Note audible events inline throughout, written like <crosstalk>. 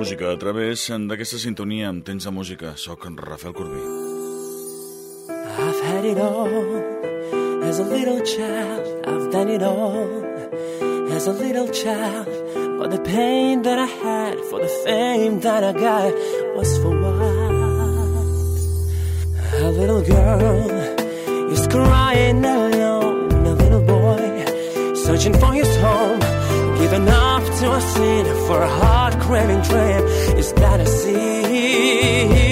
Música a través d'aquesta sintonia amb Tens de música. Soc en Rafael Corbí. I've had it all As a little child I've done it all As a little child But the pain that I had For the fame that I got Was for what? A little girl Is crying alone A little boy Searching for his home Giving up to a city for a heart craving dream is that a see.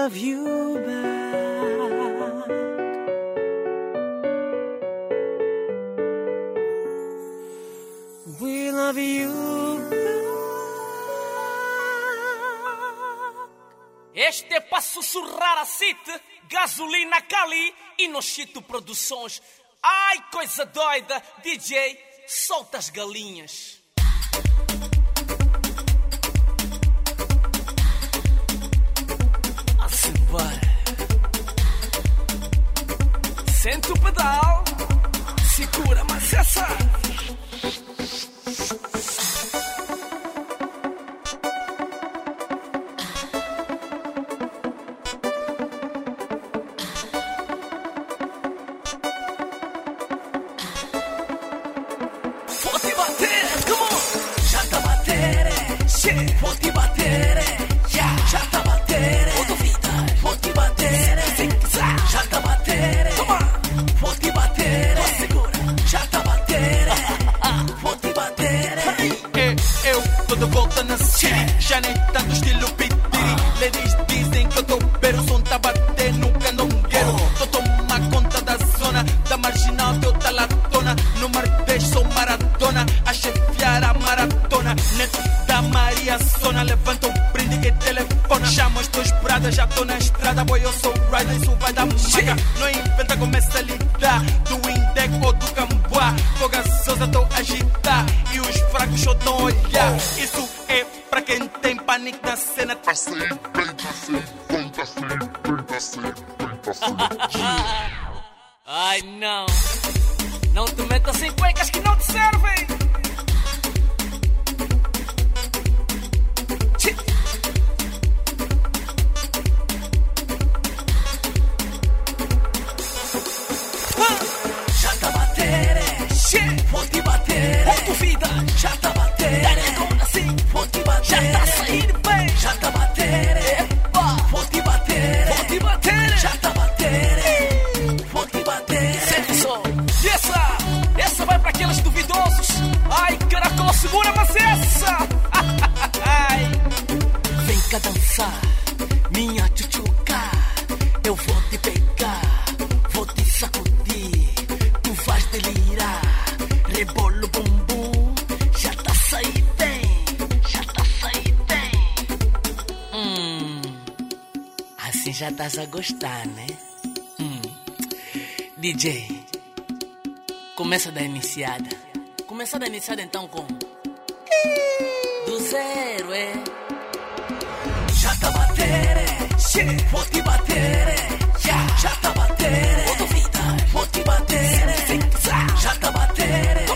love you back. We love you back. Este é para sussurrar a Cite, Gasolina Cali e Nochito Produções. Ai, coisa doida, DJ, solta as galinhas. Walk Não te metas em cuecas que não te servem. Ah. Já tá bater, é. vou te bater. É. Ou tu vida, já tá bater. Como é. assim, vou te bater. Já tá saindo. pra vocês! <laughs> Vem cá dançar, minha tchutchuca. Eu vou te pegar, vou te sacudir. Tu vais delirar, rebolo bumbum. Já tá saindo bem, já tá saindo bem. Hum, assim já tá a gostar, né? Hum, DJ, começa da iniciada. começa da iniciada então com do zero, é. Já tá batendo, vou te bater, já, já tá batendo, vou te bater, já tá batendo,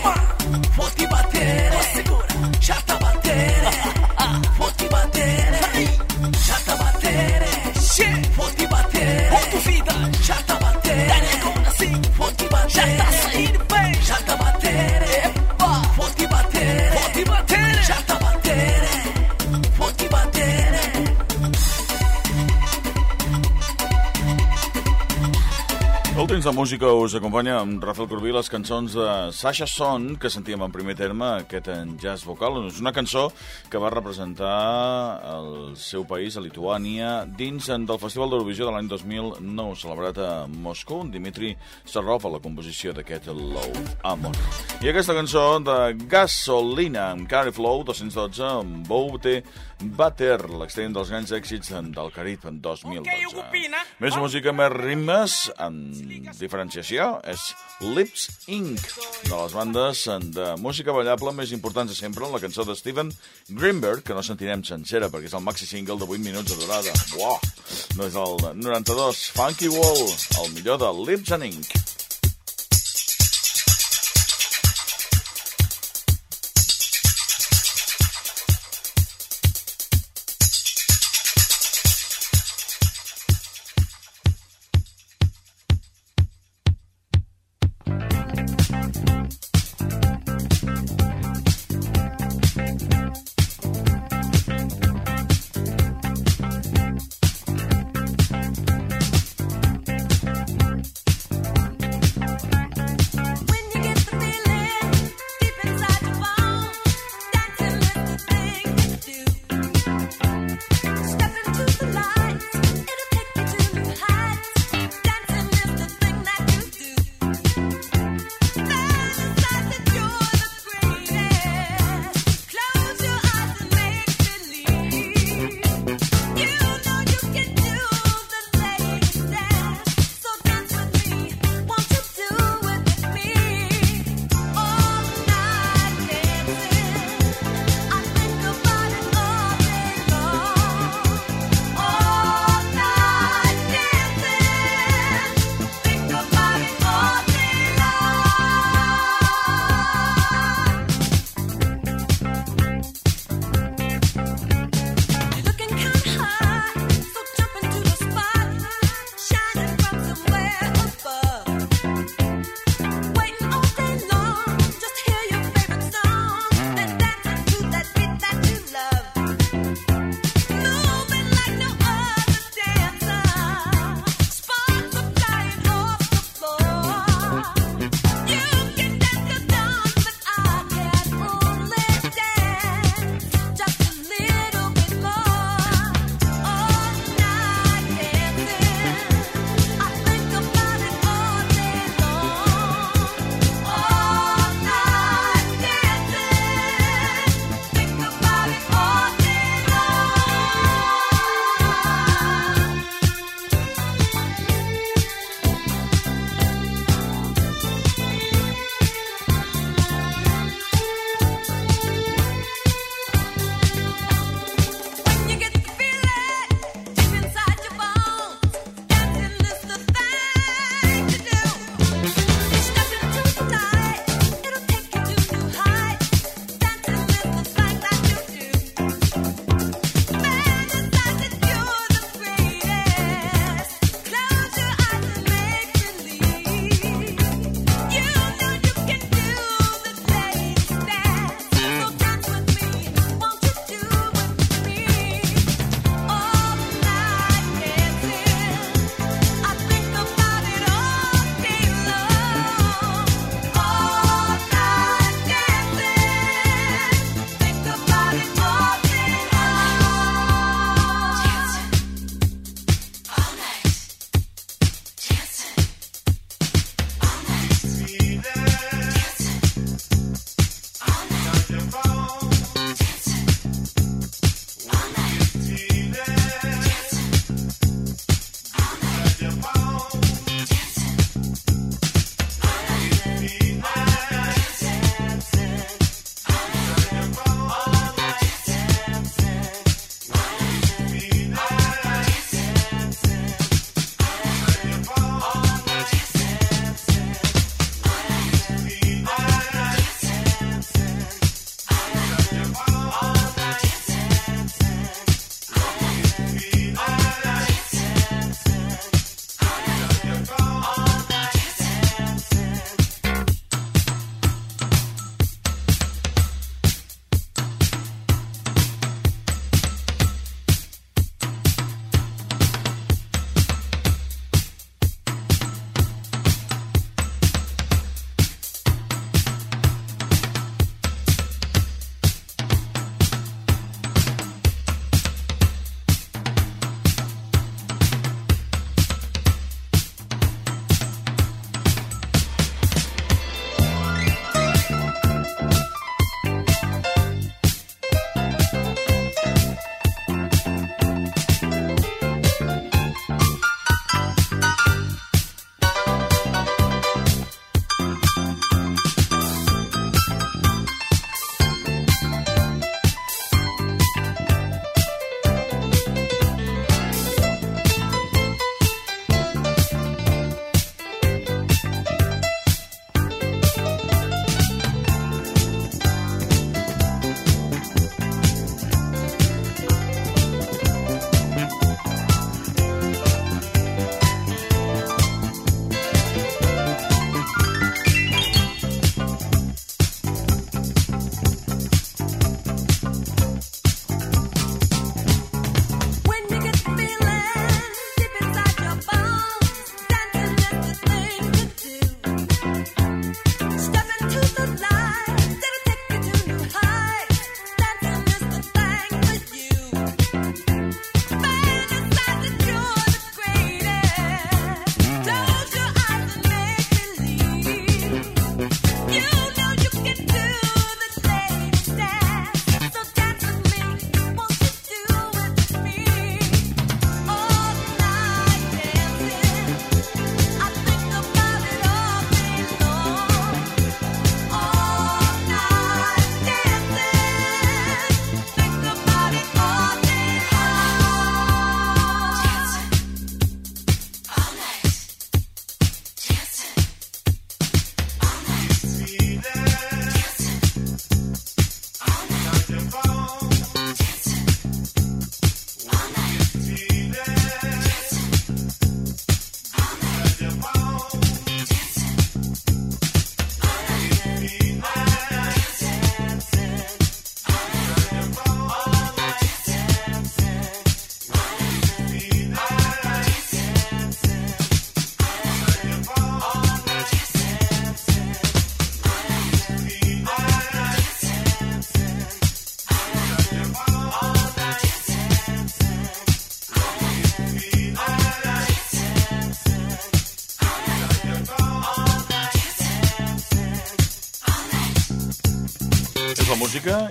vou te bater, segura, já tá batendo, vou te bater, já tá batendo, vou te bater, já tá batendo, assim, vou te bater, já tá de música us acompanya amb Rafael Corbí les cançons de Sasha Son, que sentíem en primer terme, aquest en jazz vocal. És una cançó que va representar el seu país, a Lituània, dins del Festival d'Eurovisió de l'any 2009, celebrat a Moscou, Dimitri Sarrov, a la composició d'aquest Love Amor. I aquesta cançó de Gasolina, amb Carry Flow 212, amb Boute Bater, l'extrem dels grans èxits del Carib en 2012. Més música, més ritmes, amb diferenciació, és Lips Inc., de les bandes de música ballable més importants de sempre, la cançó de Steven Greenberg, que no sentirem sencera perquè és el maxi single de 8 minuts de durada. Uau! No és el 92, Funky Wall, el millor de Lips and Inc. フフフ。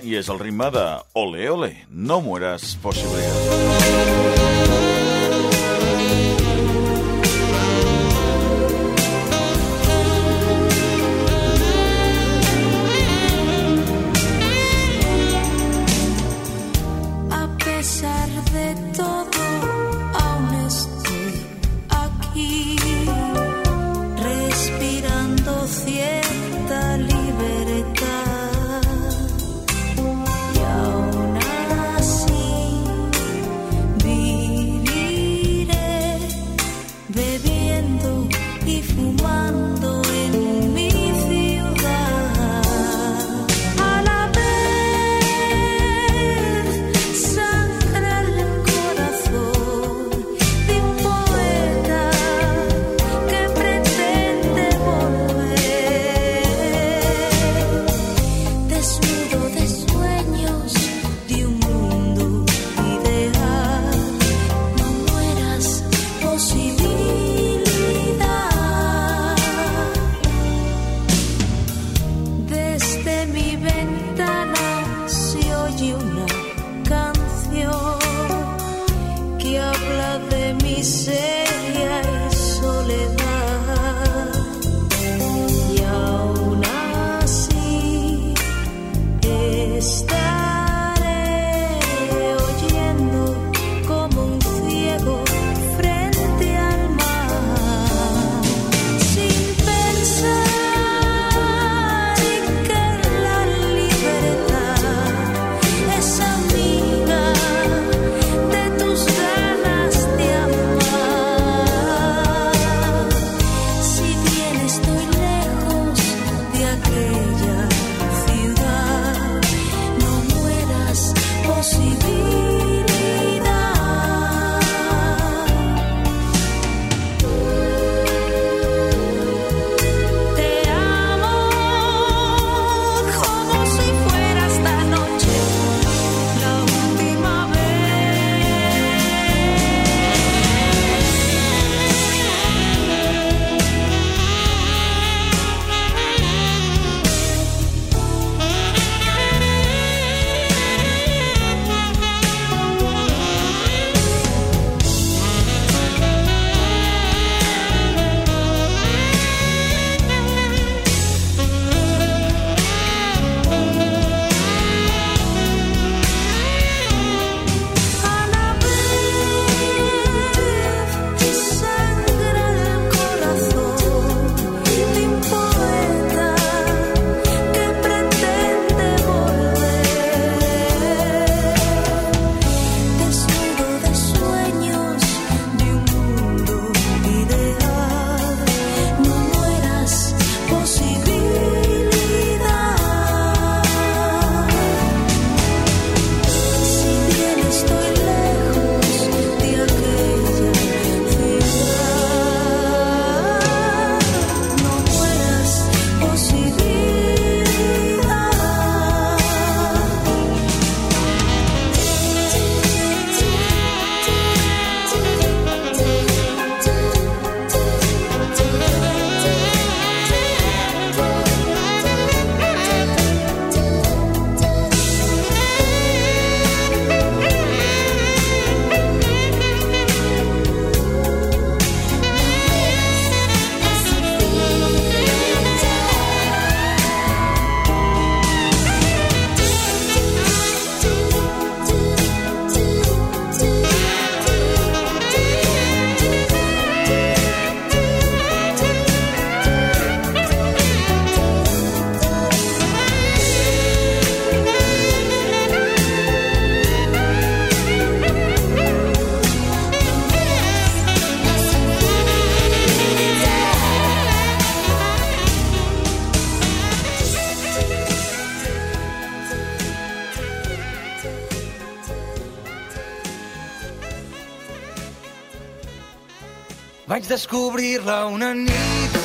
i és el ritme de Ole Ole, no mueres possibilitats. stay. descobrir-la una nit.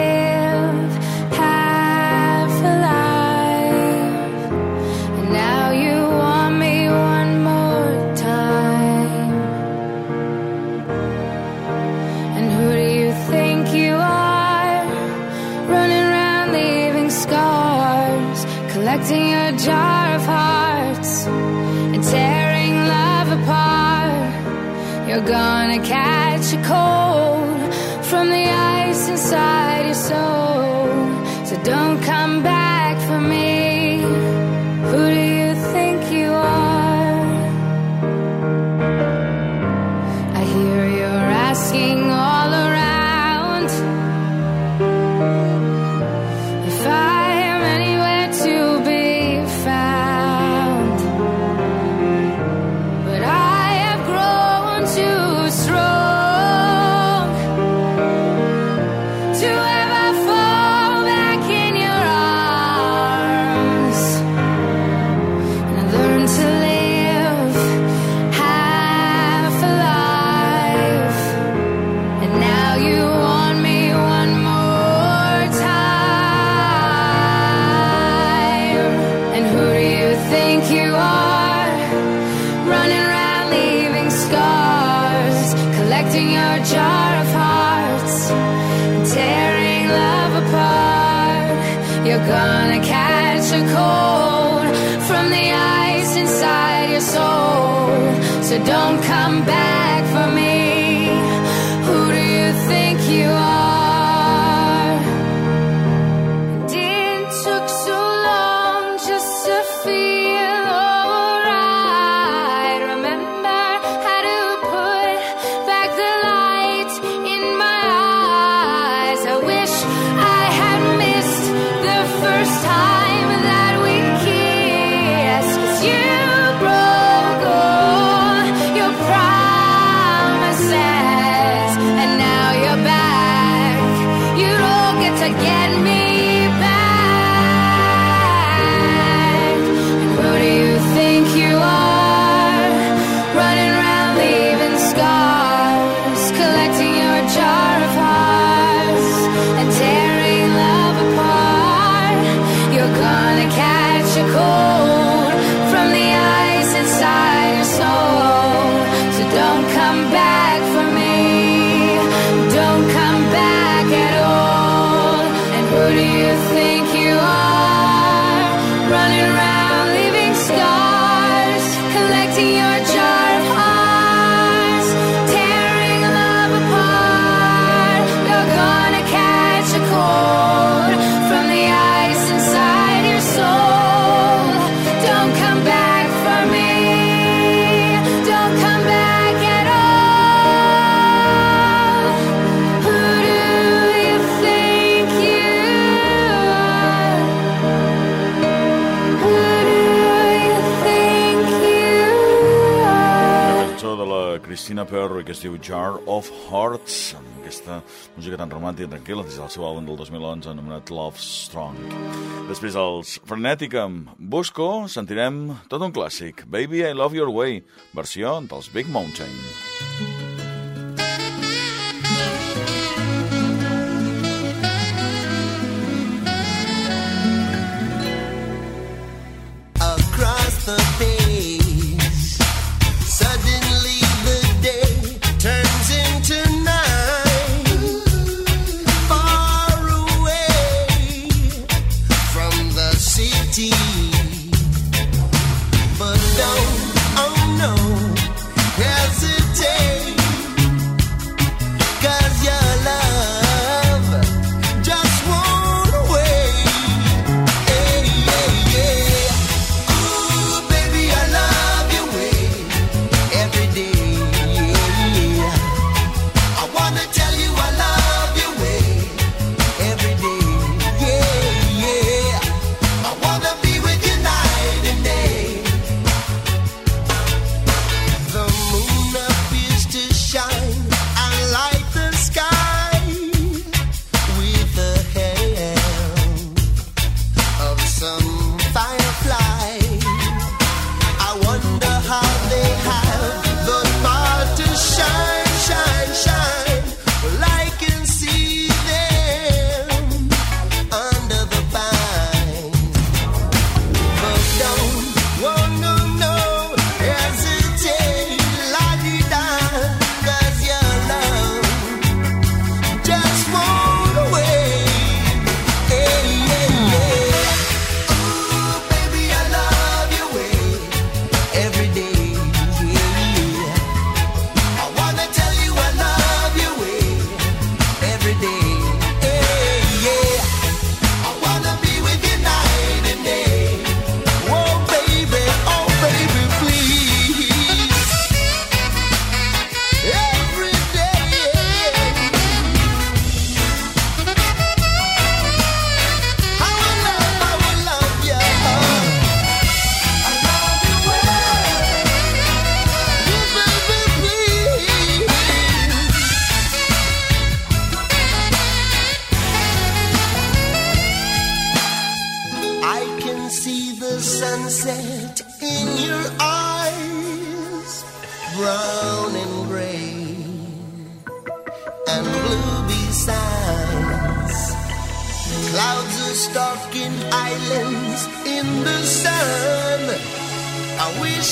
collecting a jar of hearts and tearing love apart. You're gonna catch a cold from the ice inside. diu Jar of Hearts, amb aquesta música tan romàntica i tranquil·la des del seu àlbum del 2011 anomenat Love Strong. Després els Frenetic amb Busco sentirem tot un clàssic, Baby I Love Your Way, versió dels Big Mountain. Across the bay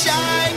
shine.